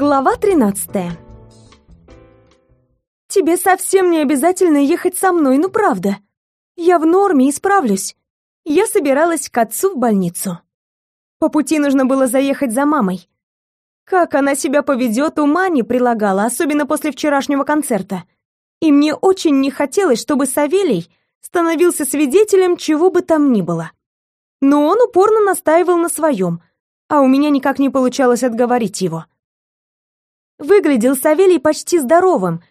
Глава 13 Тебе совсем не обязательно ехать со мной, ну правда. Я в норме и справлюсь. Я собиралась к отцу в больницу. По пути нужно было заехать за мамой. Как она себя поведет, ума не прилагала, особенно после вчерашнего концерта. И мне очень не хотелось, чтобы Савелий становился свидетелем чего бы там ни было. Но он упорно настаивал на своем, а у меня никак не получалось отговорить его. Выглядел Савелий почти здоровым,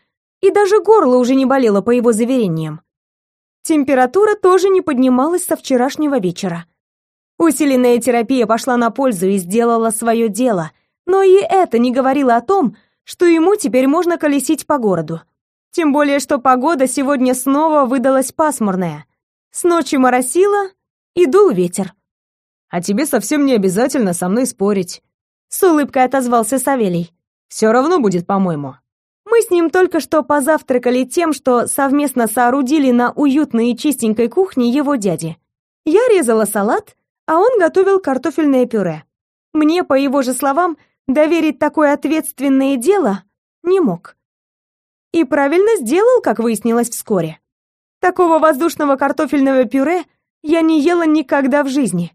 и даже горло уже не болело по его заверениям. Температура тоже не поднималась со вчерашнего вечера. Усиленная терапия пошла на пользу и сделала свое дело, но и это не говорило о том, что ему теперь можно колесить по городу. Тем более, что погода сегодня снова выдалась пасмурная. С ночи моросило и дул ветер. «А тебе совсем не обязательно со мной спорить», — с улыбкой отозвался Савелий. Все равно будет, по-моему. Мы с ним только что позавтракали тем, что совместно соорудили на уютной и чистенькой кухне его дяди. Я резала салат, а он готовил картофельное пюре. Мне, по его же словам, доверить такое ответственное дело не мог. И правильно сделал, как выяснилось вскоре. Такого воздушного картофельного пюре я не ела никогда в жизни.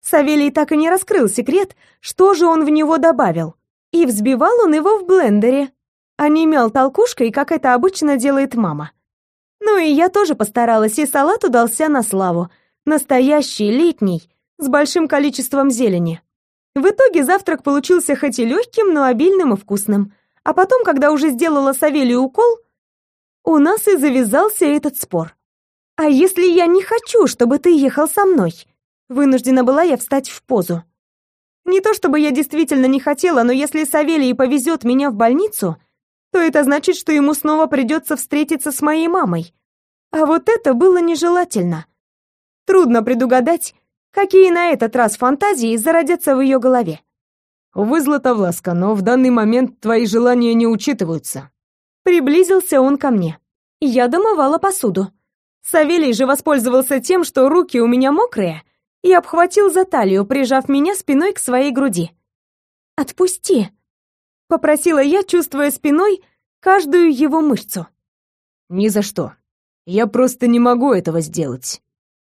Савелий так и не раскрыл секрет, что же он в него добавил. И взбивал он его в блендере, а не мел толкушкой, как это обычно делает мама. Ну и я тоже постаралась, и салат удался на славу. Настоящий, летний, с большим количеством зелени. В итоге завтрак получился хоть и легким, но обильным и вкусным. А потом, когда уже сделала Савелию укол, у нас и завязался этот спор. «А если я не хочу, чтобы ты ехал со мной?» Вынуждена была я встать в позу. Не то чтобы я действительно не хотела, но если Савелий повезет меня в больницу, то это значит, что ему снова придется встретиться с моей мамой. А вот это было нежелательно. Трудно предугадать, какие на этот раз фантазии зародятся в ее голове. «Увы, Златовласка, но в данный момент твои желания не учитываются». Приблизился он ко мне. Я домывала посуду. Савелий же воспользовался тем, что руки у меня мокрые, и обхватил за талию, прижав меня спиной к своей груди. «Отпусти!» — попросила я, чувствуя спиной каждую его мышцу. «Ни за что. Я просто не могу этого сделать».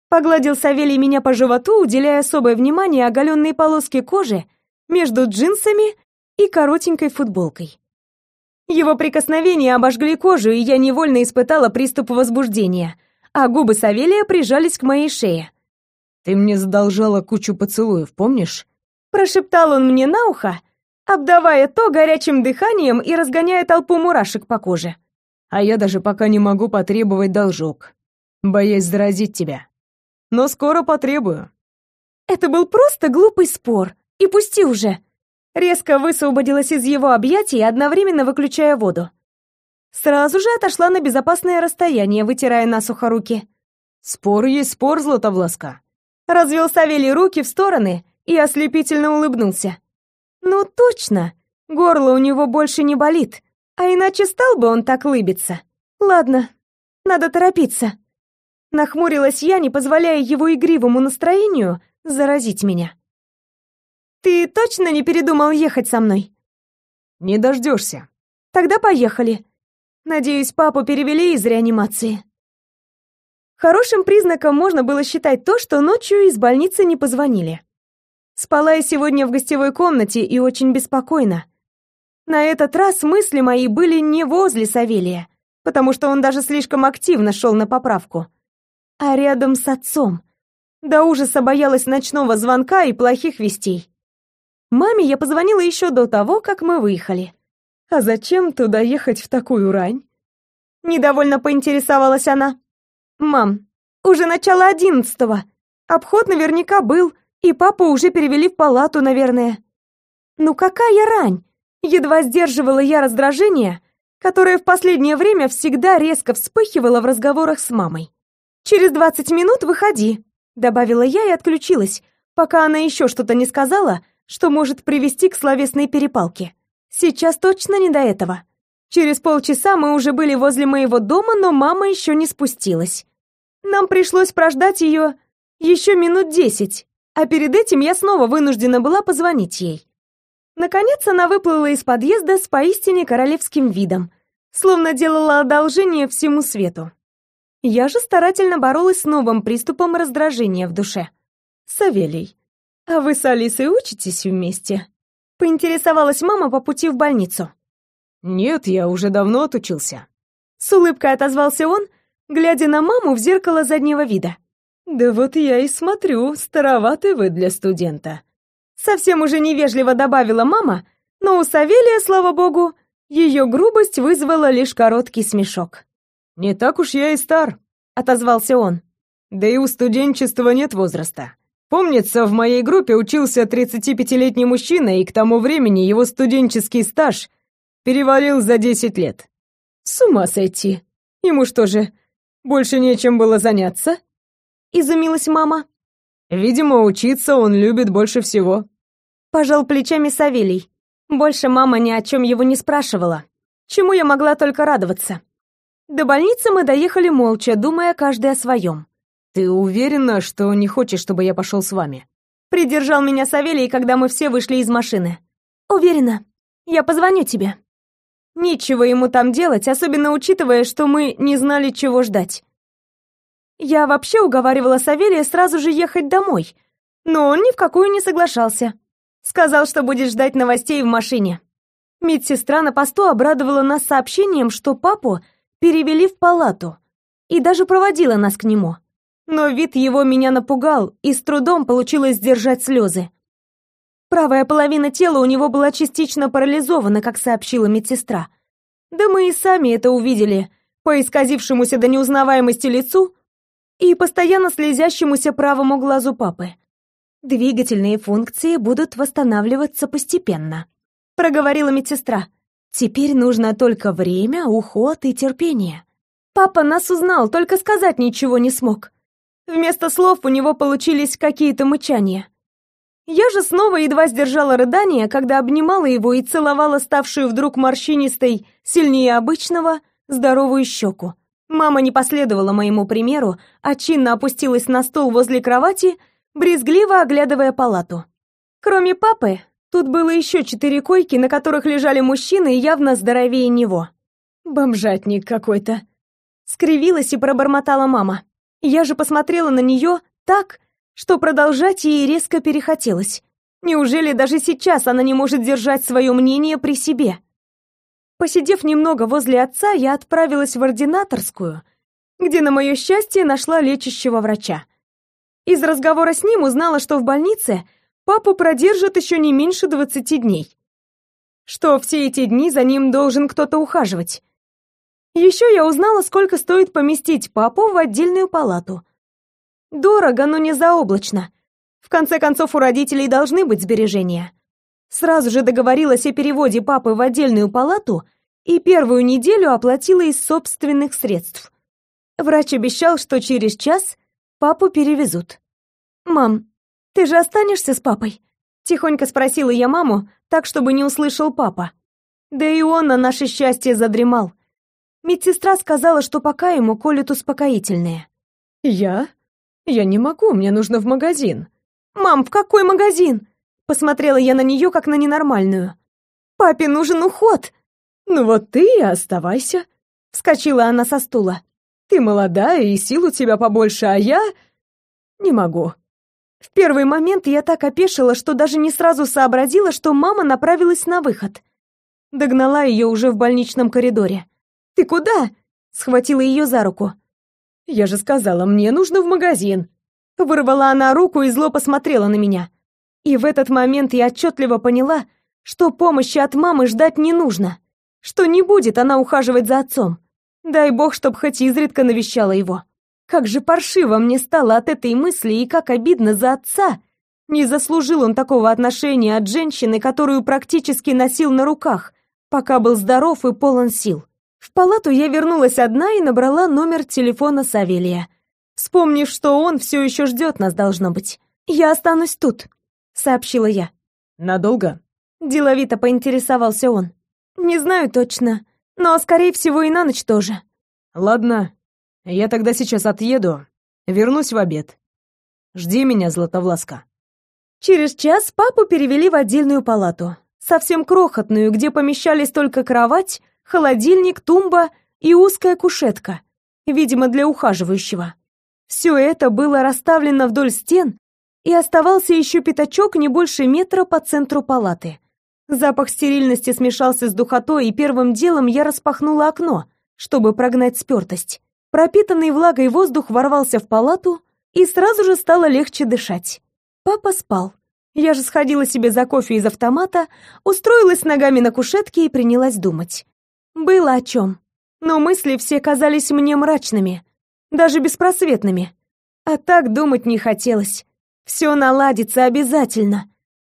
Погладил Савелий меня по животу, уделяя особое внимание оголенной полоске кожи между джинсами и коротенькой футболкой. Его прикосновения обожгли кожу, и я невольно испытала приступ возбуждения, а губы Савелия прижались к моей шее. Ты мне задолжала кучу поцелуев, помнишь? Прошептал он мне на ухо, обдавая то горячим дыханием и разгоняя толпу мурашек по коже. А я даже пока не могу потребовать должок, боясь заразить тебя. Но скоро потребую. Это был просто глупый спор. И пусти уже. Резко высвободилась из его объятий, одновременно выключая воду. Сразу же отошла на безопасное расстояние, вытирая насухо руки. Спор есть спор, Златовласка. Развел Савелий руки в стороны и ослепительно улыбнулся. Ну точно, горло у него больше не болит, а иначе стал бы он так лыбиться. Ладно, надо торопиться. Нахмурилась я, не позволяя его игривому настроению заразить меня. Ты точно не передумал ехать со мной? Не дождешься. Тогда поехали. Надеюсь, папу перевели из реанимации. Хорошим признаком можно было считать то, что ночью из больницы не позвонили. Спала я сегодня в гостевой комнате и очень беспокойно. На этот раз мысли мои были не возле Савелия, потому что он даже слишком активно шел на поправку, а рядом с отцом. До ужаса боялась ночного звонка и плохих вестей. Маме я позвонила еще до того, как мы выехали. А зачем туда ехать в такую рань? Недовольно поинтересовалась она. «Мам, уже начало одиннадцатого. Обход наверняка был, и папу уже перевели в палату, наверное». «Ну какая рань?» Едва сдерживала я раздражение, которое в последнее время всегда резко вспыхивало в разговорах с мамой. «Через двадцать минут выходи», — добавила я и отключилась, пока она еще что-то не сказала, что может привести к словесной перепалке. Сейчас точно не до этого. Через полчаса мы уже были возле моего дома, но мама еще не спустилась. Нам пришлось прождать ее еще минут десять, а перед этим я снова вынуждена была позвонить ей. Наконец она выплыла из подъезда с поистине королевским видом, словно делала одолжение всему свету. Я же старательно боролась с новым приступом раздражения в душе. «Савелий, а вы с Алисой учитесь вместе?» — поинтересовалась мама по пути в больницу. «Нет, я уже давно отучился». С улыбкой отозвался он, глядя на маму в зеркало заднего вида. «Да вот я и смотрю, староваты вы для студента». Совсем уже невежливо добавила мама, но у Савелия, слава богу, ее грубость вызвала лишь короткий смешок. «Не так уж я и стар», — отозвался он. «Да и у студенчества нет возраста. Помнится, в моей группе учился 35-летний мужчина, и к тому времени его студенческий стаж перевалил за 10 лет. С ума сойти. Ему что же, больше нечем было заняться?» Изумилась мама. «Видимо, учиться он любит больше всего». Пожал плечами Савелий. Больше мама ни о чем его не спрашивала. Чему я могла только радоваться. До больницы мы доехали молча, думая каждый о своем. «Ты уверена, что не хочешь, чтобы я пошел с вами?» Придержал меня Савелий, когда мы все вышли из машины. «Уверена. Я позвоню тебе». Нечего ему там делать, особенно учитывая, что мы не знали, чего ждать. Я вообще уговаривала Савелия сразу же ехать домой, но он ни в какую не соглашался. Сказал, что будет ждать новостей в машине. Медсестра на посту обрадовала нас сообщением, что папу перевели в палату и даже проводила нас к нему. Но вид его меня напугал, и с трудом получилось сдержать слезы. Правая половина тела у него была частично парализована, как сообщила медсестра. Да мы и сами это увидели по исказившемуся до неузнаваемости лицу и постоянно слезящемуся правому глазу папы. Двигательные функции будут восстанавливаться постепенно, проговорила медсестра. Теперь нужно только время, уход и терпение. Папа нас узнал, только сказать ничего не смог. Вместо слов у него получились какие-то мычания. Я же снова едва сдержала рыдание, когда обнимала его и целовала ставшую вдруг морщинистой, сильнее обычного, здоровую щеку. Мама не последовала моему примеру, а чинно опустилась на стол возле кровати, брезгливо оглядывая палату. Кроме папы, Тут было еще четыре койки, на которых лежали мужчины, явно здоровее него. Бомжатник какой-то. Скривилась и пробормотала мама. Я же посмотрела на нее так, что продолжать ей резко перехотелось. Неужели даже сейчас она не может держать свое мнение при себе? Посидев немного возле отца, я отправилась в ординаторскую, где, на мое счастье, нашла лечащего врача. Из разговора с ним узнала, что в больнице папу продержат еще не меньше двадцати дней. Что все эти дни за ним должен кто-то ухаживать. Еще я узнала, сколько стоит поместить папу в отдельную палату. Дорого, но не заоблачно. В конце концов, у родителей должны быть сбережения. Сразу же договорилась о переводе папы в отдельную палату и первую неделю оплатила из собственных средств. Врач обещал, что через час папу перевезут. «Мам, «Ты же останешься с папой?» Тихонько спросила я маму, так, чтобы не услышал папа. Да и он на наше счастье задремал. Медсестра сказала, что пока ему колют успокоительные. «Я? Я не могу, мне нужно в магазин». «Мам, в какой магазин?» Посмотрела я на нее, как на ненормальную. «Папе нужен уход!» «Ну вот ты и оставайся», — вскочила она со стула. «Ты молодая, и сил у тебя побольше, а я...» «Не могу. В первый момент я так опешила, что даже не сразу сообразила, что мама направилась на выход. Догнала ее уже в больничном коридоре. «Ты куда?» — схватила ее за руку. «Я же сказала, мне нужно в магазин». Вырвала она руку и зло посмотрела на меня. И в этот момент я отчетливо поняла, что помощи от мамы ждать не нужно, что не будет она ухаживать за отцом. Дай бог, чтоб хоть изредка навещала его. Как же паршиво мне стало от этой мысли и как обидно за отца. Не заслужил он такого отношения от женщины, которую практически носил на руках, пока был здоров и полон сил. В палату я вернулась одна и набрала номер телефона Савелия, вспомнив, что он все еще ждет нас, должно быть. «Я останусь тут», — сообщила я. «Надолго?» — деловито поинтересовался он. «Не знаю точно, но, скорее всего, и на ночь тоже». «Ладно, я тогда сейчас отъеду, вернусь в обед. Жди меня, Златовласка. Через час папу перевели в отдельную палату. совсем крохотную, где помещались только кровать, холодильник, тумба и узкая кушетка, видимо, для ухаживающего. Все это было расставлено вдоль стен, и оставался еще пятачок не больше метра по центру палаты. Запах стерильности смешался с духотой, и первым делом я распахнула окно, чтобы прогнать спертость. Пропитанный влагой воздух ворвался в палату, и сразу же стало легче дышать. Папа спал. Я же сходила себе за кофе из автомата, устроилась ногами на кушетке и принялась думать. Было о чем. Но мысли все казались мне мрачными, даже беспросветными. А так думать не хотелось. Все наладится обязательно.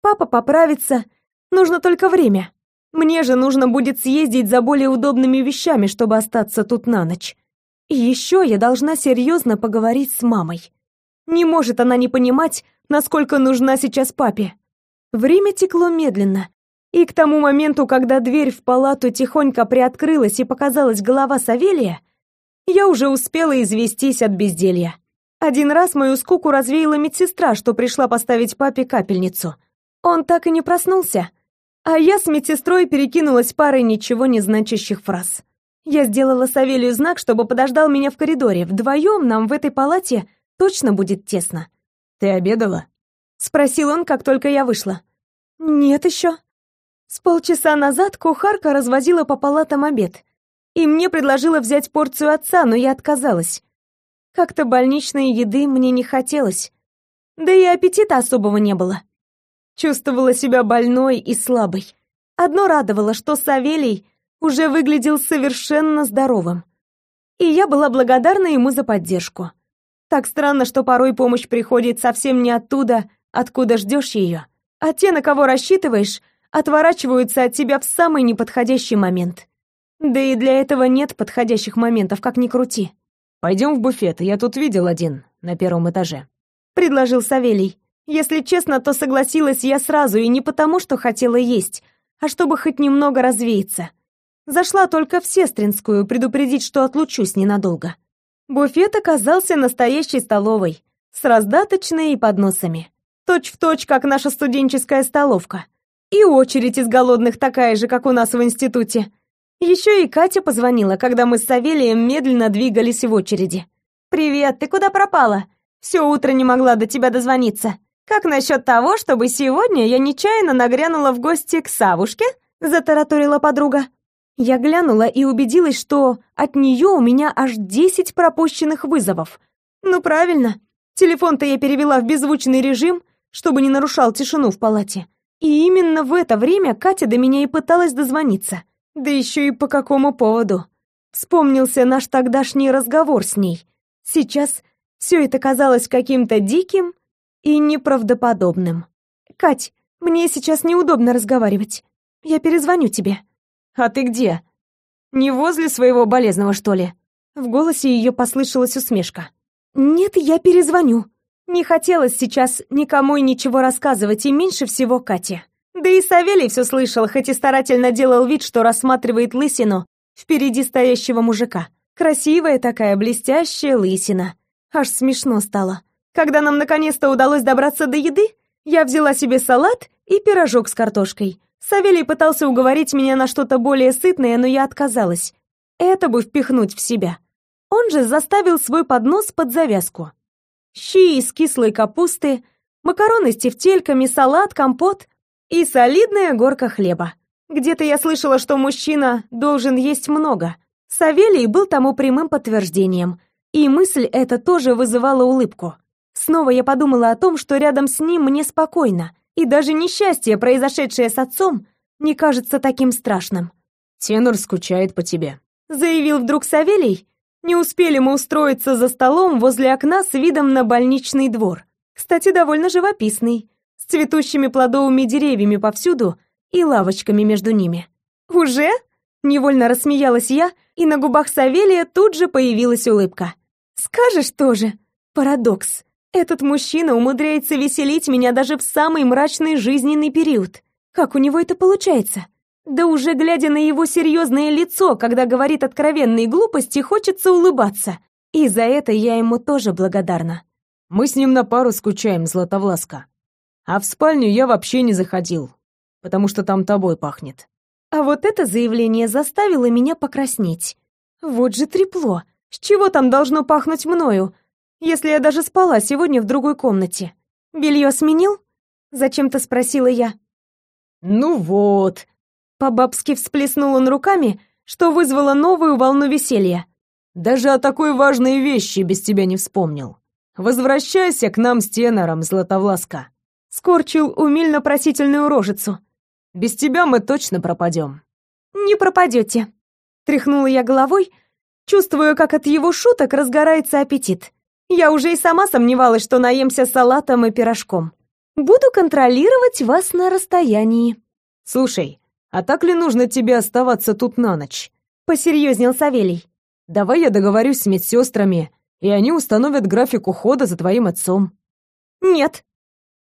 Папа поправится, нужно только время. Мне же нужно будет съездить за более удобными вещами, чтобы остаться тут на ночь. И еще я должна серьезно поговорить с мамой. Не может она не понимать, насколько нужна сейчас папе. Время текло медленно, и к тому моменту, когда дверь в палату тихонько приоткрылась и показалась голова Савелия, я уже успела известись от безделья. Один раз мою скуку развеяла медсестра, что пришла поставить папе капельницу. Он так и не проснулся, а я с медсестрой перекинулась парой ничего не значащих фраз. Я сделала Савелию знак, чтобы подождал меня в коридоре. Вдвоем нам в этой палате точно будет тесно. «Ты обедала?» — спросил он, как только я вышла. «Нет еще». С полчаса назад кухарка развозила по палатам обед, и мне предложила взять порцию отца, но я отказалась. Как-то больничной еды мне не хотелось, да и аппетита особого не было. Чувствовала себя больной и слабой. Одно радовало, что Савелий уже выглядел совершенно здоровым. И я была благодарна ему за поддержку. Так странно, что порой помощь приходит совсем не оттуда, откуда ждешь ее, а те, на кого рассчитываешь, отворачиваются от тебя в самый неподходящий момент. Да и для этого нет подходящих моментов, как ни крути. Пойдем в буфет, я тут видел один на первом этаже. Предложил Савелий. Если честно, то согласилась я сразу, и не потому, что хотела есть, а чтобы хоть немного развеяться. Зашла только в Сестринскую предупредить, что отлучусь ненадолго. Буфет оказался настоящей столовой, с раздаточной и подносами. Точь в точь, как наша студенческая столовка. И очередь из голодных такая же, как у нас в институте. Еще и Катя позвонила, когда мы с Савелием медленно двигались в очереди. «Привет, ты куда пропала? Все утро не могла до тебя дозвониться. Как насчет того, чтобы сегодня я нечаянно нагрянула в гости к Савушке?» Затараторила подруга. Я глянула и убедилась, что от нее у меня аж десять пропущенных вызовов. Ну правильно, телефон-то я перевела в беззвучный режим, чтобы не нарушал тишину в палате. И именно в это время Катя до меня и пыталась дозвониться. Да еще и по какому поводу. Вспомнился наш тогдашний разговор с ней. Сейчас все это казалось каким-то диким и неправдоподобным. «Кать, мне сейчас неудобно разговаривать. Я перезвоню тебе». «А ты где? Не возле своего болезного, что ли?» В голосе ее послышалась усмешка. «Нет, я перезвоню. Не хотелось сейчас никому и ничего рассказывать, и меньше всего Кате. Да и Савелий все слышал, хоть и старательно делал вид, что рассматривает лысину впереди стоящего мужика. Красивая такая, блестящая лысина. Аж смешно стало. Когда нам наконец-то удалось добраться до еды, я взяла себе салат и пирожок с картошкой. Савелий пытался уговорить меня на что-то более сытное, но я отказалась. Это бы впихнуть в себя. Он же заставил свой поднос под завязку. Щи из кислой капусты, макароны с тефтельками, салат, компот и солидная горка хлеба. Где-то я слышала, что мужчина должен есть много. Савелий был тому прямым подтверждением, и мысль эта тоже вызывала улыбку. Снова я подумала о том, что рядом с ним мне спокойно, и даже несчастье, произошедшее с отцом, не кажется таким страшным. «Тенор скучает по тебе», — заявил вдруг Савелий. Не успели мы устроиться за столом возле окна с видом на больничный двор. Кстати, довольно живописный, с цветущими плодовыми деревьями повсюду и лавочками между ними. «Уже?» — невольно рассмеялась я, и на губах Савелия тут же появилась улыбка. «Скажешь тоже? Парадокс. Этот мужчина умудряется веселить меня даже в самый мрачный жизненный период. Как у него это получается? Да уже глядя на его серьезное лицо, когда говорит откровенные глупости, хочется улыбаться. И за это я ему тоже благодарна. Мы с ним на пару скучаем, Златовласка. А в спальню я вообще не заходил. потому что там тобой пахнет». А вот это заявление заставило меня покраснеть. Вот же трепло. С чего там должно пахнуть мною, если я даже спала сегодня в другой комнате? Белье сменил? Зачем-то спросила я. Ну вот. По-бабски всплеснул он руками, что вызвало новую волну веселья. Даже о такой важной вещи без тебя не вспомнил. Возвращайся к нам с тенором, Златовласка. Скорчил умильно-просительную рожицу. Без тебя мы точно пропадем. Не пропадете. Тряхнула я головой, чувствуя, как от его шуток разгорается аппетит. Я уже и сама сомневалась, что наемся салатом и пирожком. Буду контролировать вас на расстоянии. Слушай, а так ли нужно тебе оставаться тут на ночь? Посерьезнел Савелий. Давай я договорюсь с медсестрами, и они установят график ухода за твоим отцом. Нет,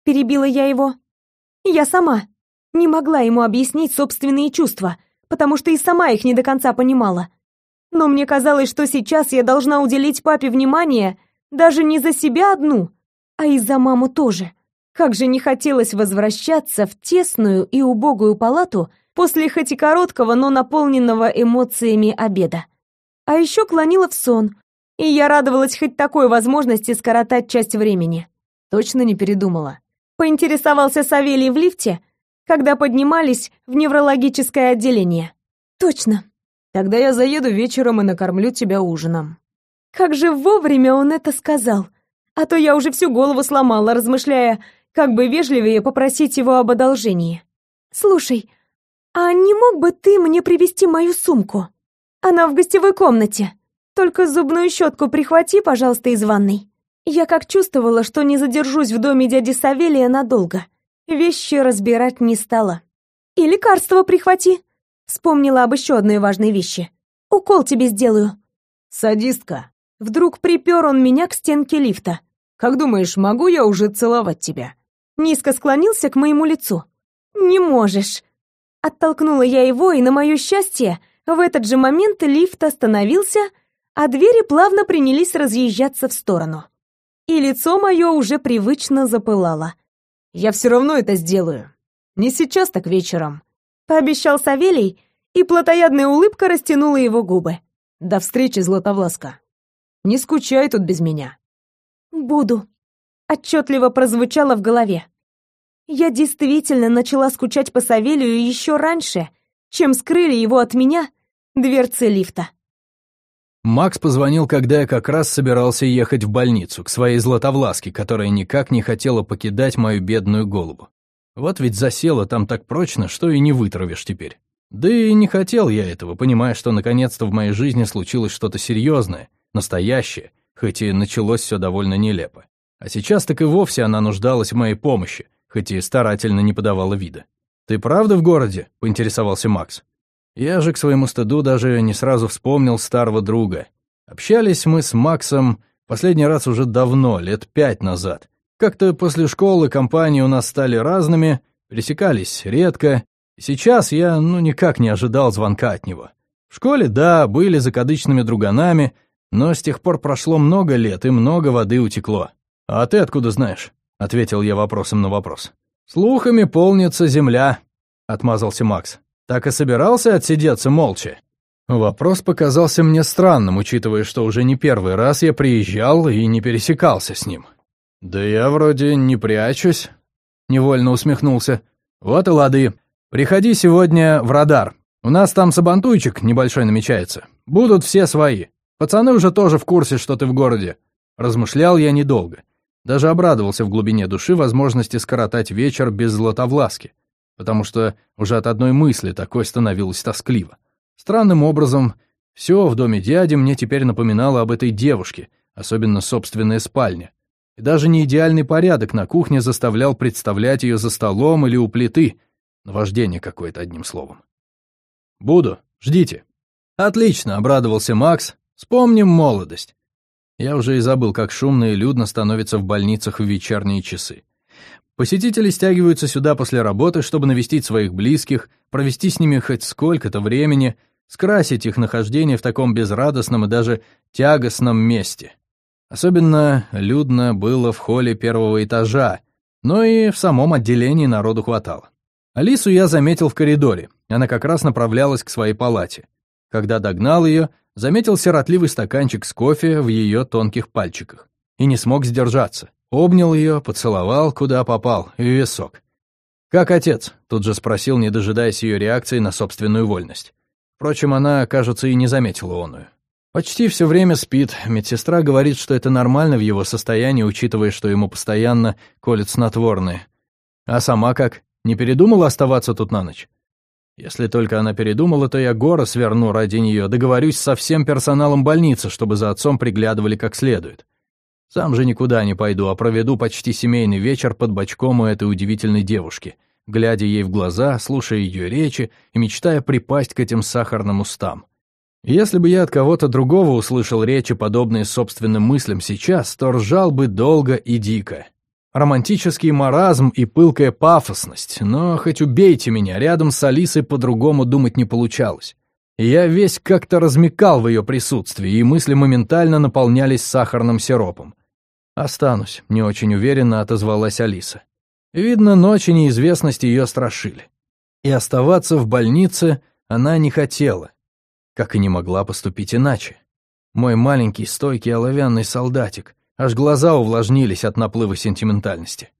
перебила я его. Я сама не могла ему объяснить собственные чувства, потому что и сама их не до конца понимала. Но мне казалось, что сейчас я должна уделить папе внимание даже не за себя одну, а и за маму тоже. Как же не хотелось возвращаться в тесную и убогую палату после хоть и короткого, но наполненного эмоциями обеда. А еще клонила в сон, и я радовалась хоть такой возможности скоротать часть времени. Точно не передумала. Поинтересовался Савелий в лифте, когда поднимались в неврологическое отделение. Точно. Тогда я заеду вечером и накормлю тебя ужином. Как же вовремя он это сказал. А то я уже всю голову сломала, размышляя, как бы вежливее попросить его об одолжении. Слушай, а не мог бы ты мне привезти мою сумку? Она в гостевой комнате. Только зубную щетку прихвати, пожалуйста, из ванной. Я как чувствовала, что не задержусь в доме дяди Савелия надолго. Вещи разбирать не стала. И лекарство прихвати. Вспомнила об еще одной важной вещи. Укол тебе сделаю. Садистка. Вдруг припер он меня к стенке лифта. Как думаешь, могу я уже целовать тебя? Низко склонился к моему лицу. Не можешь. Оттолкнула я его, и на мое счастье, в этот же момент лифт остановился, а двери плавно принялись разъезжаться в сторону. И лицо мое уже привычно запылало. Я все равно это сделаю. Не сейчас, так вечером. Пообещал Савелий, и плотоядная улыбка растянула его губы. До встречи, Златовласка. Не скучай тут без меня. Буду. Отчетливо прозвучало в голове. Я действительно начала скучать по Савелию еще раньше, чем скрыли его от меня дверцы лифта. Макс позвонил, когда я как раз собирался ехать в больницу, к своей Златовласке, которая никак не хотела покидать мою бедную голову. Вот ведь засела там так прочно, что и не вытравишь теперь. Да и не хотел я этого, понимая, что наконец-то в моей жизни случилось что-то серьезное, настоящее, хоть и началось все довольно нелепо. А сейчас так и вовсе она нуждалась в моей помощи, хоть и старательно не подавала вида. «Ты правда в городе?» — поинтересовался Макс. Я же к своему стыду даже не сразу вспомнил старого друга. Общались мы с Максом последний раз уже давно, лет пять назад. Как-то после школы компании у нас стали разными, пересекались редко. Сейчас я ну никак не ожидал звонка от него. В школе, да, были закадычными друганами, но с тех пор прошло много лет и много воды утекло. «А ты откуда знаешь?» — ответил я вопросом на вопрос. «Слухами полнится земля», — отмазался Макс. Так и собирался отсидеться молча? Вопрос показался мне странным, учитывая, что уже не первый раз я приезжал и не пересекался с ним. «Да я вроде не прячусь», — невольно усмехнулся. «Вот и лады. Приходи сегодня в радар. У нас там сабантуйчик небольшой намечается. Будут все свои. Пацаны уже тоже в курсе, что ты в городе». Размышлял я недолго. Даже обрадовался в глубине души возможности скоротать вечер без златовласки потому что уже от одной мысли такой становилось тоскливо. Странным образом, все в доме дяди мне теперь напоминало об этой девушке, особенно собственная спальня. И даже не идеальный порядок на кухне заставлял представлять ее за столом или у плиты. Наваждение какое-то, одним словом. «Буду. Ждите». «Отлично», — обрадовался Макс. «Вспомним молодость». Я уже и забыл, как шумно и людно становится в больницах в вечерние часы. Посетители стягиваются сюда после работы, чтобы навестить своих близких, провести с ними хоть сколько-то времени, скрасить их нахождение в таком безрадостном и даже тягостном месте. Особенно людно было в холле первого этажа, но и в самом отделении народу хватало. Алису я заметил в коридоре, она как раз направлялась к своей палате. Когда догнал ее, заметил сиротливый стаканчик с кофе в ее тонких пальчиках. И не смог сдержаться. Обнял ее, поцеловал, куда попал, в висок. «Как отец?» — тут же спросил, не дожидаясь ее реакции на собственную вольность. Впрочем, она, кажется, и не заметила оную. Почти все время спит. Медсестра говорит, что это нормально в его состоянии, учитывая, что ему постоянно колят снотворные. А сама как? Не передумала оставаться тут на ночь? Если только она передумала, то я горы сверну ради нее, договорюсь со всем персоналом больницы, чтобы за отцом приглядывали как следует. Сам же никуда не пойду, а проведу почти семейный вечер под бочком у этой удивительной девушки, глядя ей в глаза, слушая ее речи и мечтая припасть к этим сахарным устам. Если бы я от кого-то другого услышал речи, подобные собственным мыслям сейчас, то ржал бы долго и дико. Романтический маразм и пылкая пафосность, но хоть убейте меня, рядом с Алисой по-другому думать не получалось. Я весь как-то размекал в ее присутствии, и мысли моментально наполнялись сахарным сиропом. «Останусь», — не очень уверенно отозвалась Алиса. Видно, ночи неизвестности ее страшили. И оставаться в больнице она не хотела, как и не могла поступить иначе. Мой маленький стойкий оловянный солдатик, аж глаза увлажнились от наплыва сентиментальности.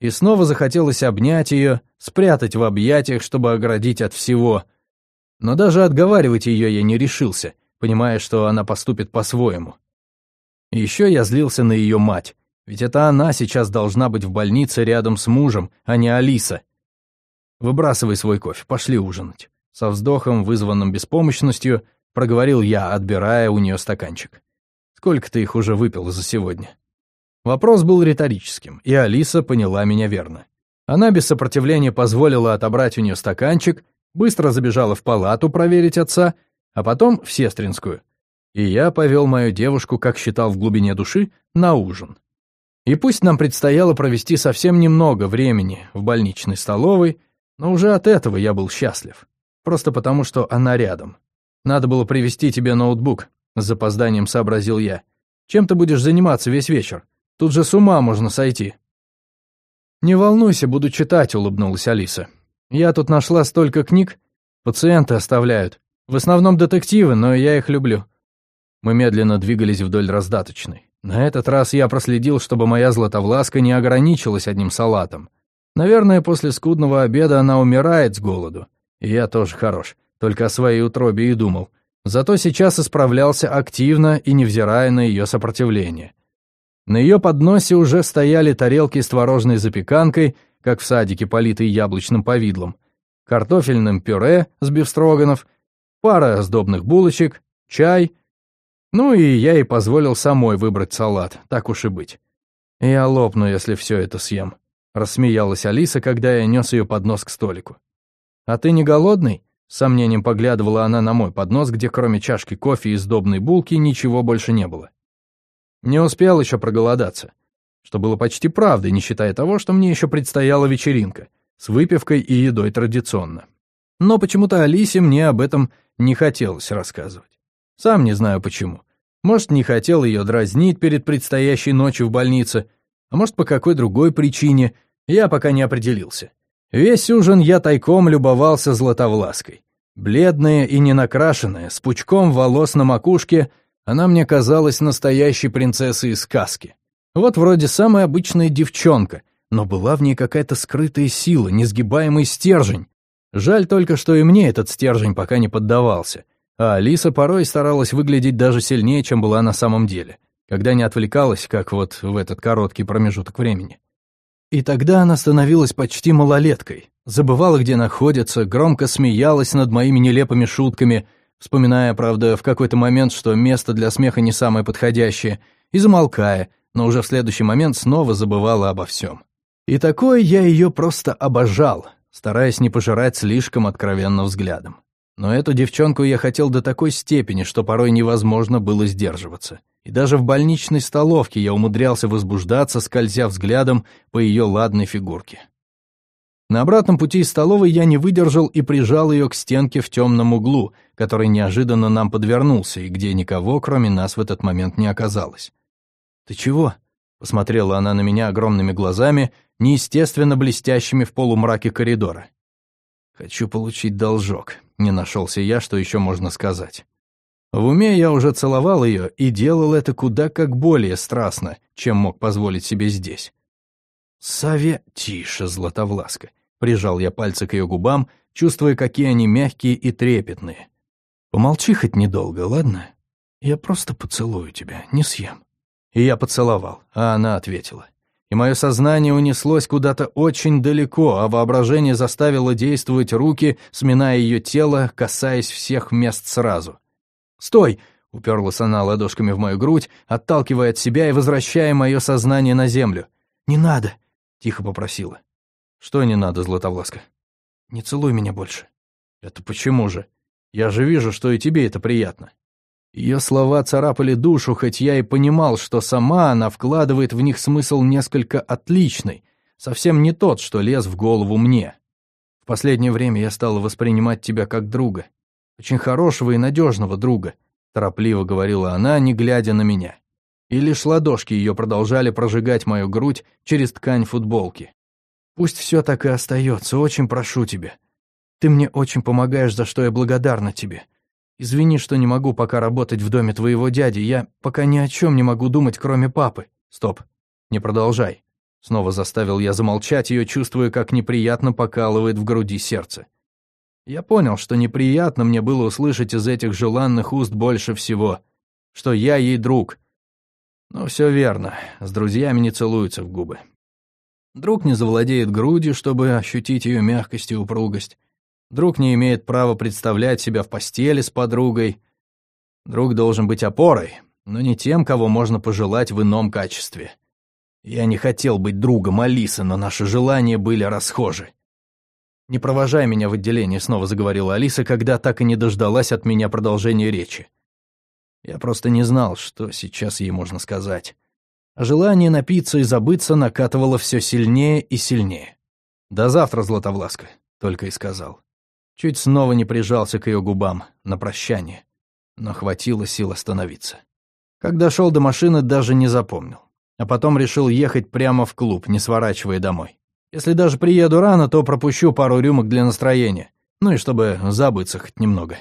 И снова захотелось обнять ее, спрятать в объятиях, чтобы оградить от всего. Но даже отговаривать ее я не решился, понимая, что она поступит по-своему. Еще я злился на ее мать, ведь это она сейчас должна быть в больнице рядом с мужем, а не Алиса. Выбрасывай свой кофе, пошли ужинать. Со вздохом, вызванным беспомощностью, проговорил я, отбирая у нее стаканчик. Сколько ты их уже выпил за сегодня? Вопрос был риторическим, и Алиса поняла меня верно. Она без сопротивления позволила отобрать у нее стаканчик, быстро забежала в палату проверить отца, а потом в сестринскую. И я повел мою девушку, как считал в глубине души, на ужин. И пусть нам предстояло провести совсем немного времени в больничной столовой, но уже от этого я был счастлив. Просто потому, что она рядом. Надо было привезти тебе ноутбук, с запозданием сообразил я. «Чем ты будешь заниматься весь вечер? Тут же с ума можно сойти». «Не волнуйся, буду читать», — улыбнулась Алиса. «Я тут нашла столько книг. Пациенты оставляют. В основном детективы, но я их люблю». Мы медленно двигались вдоль раздаточной. На этот раз я проследил, чтобы моя златовласка не ограничилась одним салатом. Наверное, после скудного обеда она умирает с голоду. И я тоже хорош, только о своей утробе и думал — Зато сейчас исправлялся активно и невзирая на ее сопротивление. На ее подносе уже стояли тарелки с творожной запеканкой, как в садике, политой яблочным повидлом, картофельным пюре с бифстроганов, пара сдобных булочек, чай. Ну и я ей позволил самой выбрать салат, так уж и быть. «Я лопну, если все это съем», — рассмеялась Алиса, когда я нес ее поднос к столику. «А ты не голодный?» Сомнением поглядывала она на мой поднос, где кроме чашки кофе и сдобной булки ничего больше не было. Не успел еще проголодаться, что было почти правдой, не считая того, что мне еще предстояла вечеринка с выпивкой и едой традиционно. Но почему-то Алисе мне об этом не хотелось рассказывать. Сам не знаю почему. Может, не хотел ее дразнить перед предстоящей ночью в больнице, а может, по какой другой причине, я пока не определился. Весь ужин я тайком любовался Златовлаской. Бледная и ненакрашенная, с пучком волос на макушке, она мне казалась настоящей принцессой из сказки. Вот вроде самая обычная девчонка, но была в ней какая-то скрытая сила, несгибаемый стержень. Жаль только, что и мне этот стержень пока не поддавался, а Алиса порой старалась выглядеть даже сильнее, чем была на самом деле, когда не отвлекалась, как вот в этот короткий промежуток времени. И тогда она становилась почти малолеткой, забывала, где находится, громко смеялась над моими нелепыми шутками, вспоминая, правда, в какой-то момент, что место для смеха не самое подходящее, и замолкая, но уже в следующий момент снова забывала обо всем. И такое я ее просто обожал, стараясь не пожирать слишком откровенно взглядом. Но эту девчонку я хотел до такой степени, что порой невозможно было сдерживаться и даже в больничной столовке я умудрялся возбуждаться, скользя взглядом по ее ладной фигурке. На обратном пути из столовой я не выдержал и прижал ее к стенке в темном углу, который неожиданно нам подвернулся, и где никого, кроме нас, в этот момент не оказалось. «Ты чего?» — посмотрела она на меня огромными глазами, неестественно блестящими в полумраке коридора. Хочу получить должок. Не нашелся я, что еще можно сказать. В уме я уже целовал ее и делал это куда как более страстно, чем мог позволить себе здесь. «Саве...» «Тише, Златовласка!» Прижал я пальцы к ее губам, чувствуя, какие они мягкие и трепетные. «Помолчи хоть недолго, ладно? Я просто поцелую тебя, не съем». И я поцеловал, а она ответила. И мое сознание унеслось куда-то очень далеко, а воображение заставило действовать руки, сминая ее тело, касаясь всех мест сразу. «Стой!» — уперлась она ладошками в мою грудь, отталкивая от себя и возвращая мое сознание на землю. «Не надо!» — тихо попросила. «Что не надо, Златовласка?» «Не целуй меня больше». «Это почему же? Я же вижу, что и тебе это приятно». Ее слова царапали душу, хоть я и понимал, что сама она вкладывает в них смысл несколько отличный, совсем не тот, что лез в голову мне. В последнее время я стала воспринимать тебя как друга, очень хорошего и надежного друга, торопливо говорила она, не глядя на меня. И лишь ладошки ее продолжали прожигать мою грудь через ткань футболки. Пусть все так и остается, очень прошу тебя. Ты мне очень помогаешь, за что я благодарна тебе. Извини, что не могу пока работать в доме твоего дяди. Я пока ни о чем не могу думать, кроме папы. Стоп. Не продолжай. Снова заставил я замолчать ее, чувствуя, как неприятно покалывает в груди сердце. Я понял, что неприятно мне было услышать из этих желанных уст больше всего, что я ей друг. Но все верно, с друзьями не целуются в губы. Друг не завладеет грудью, чтобы ощутить ее мягкость и упругость. Друг не имеет права представлять себя в постели с подругой. Друг должен быть опорой, но не тем, кого можно пожелать в ином качестве. Я не хотел быть другом Алисы, но наши желания были расхожи. «Не провожай меня в отделение», — снова заговорила Алиса, когда так и не дождалась от меня продолжения речи. Я просто не знал, что сейчас ей можно сказать. А желание напиться и забыться накатывало все сильнее и сильнее. «До завтра, Златовласка», — только и сказал. Чуть снова не прижался к ее губам, на прощание, но хватило сил остановиться. Когда шел до машины, даже не запомнил. А потом решил ехать прямо в клуб, не сворачивая домой. Если даже приеду рано, то пропущу пару рюмок для настроения, ну и чтобы забыться хоть немного.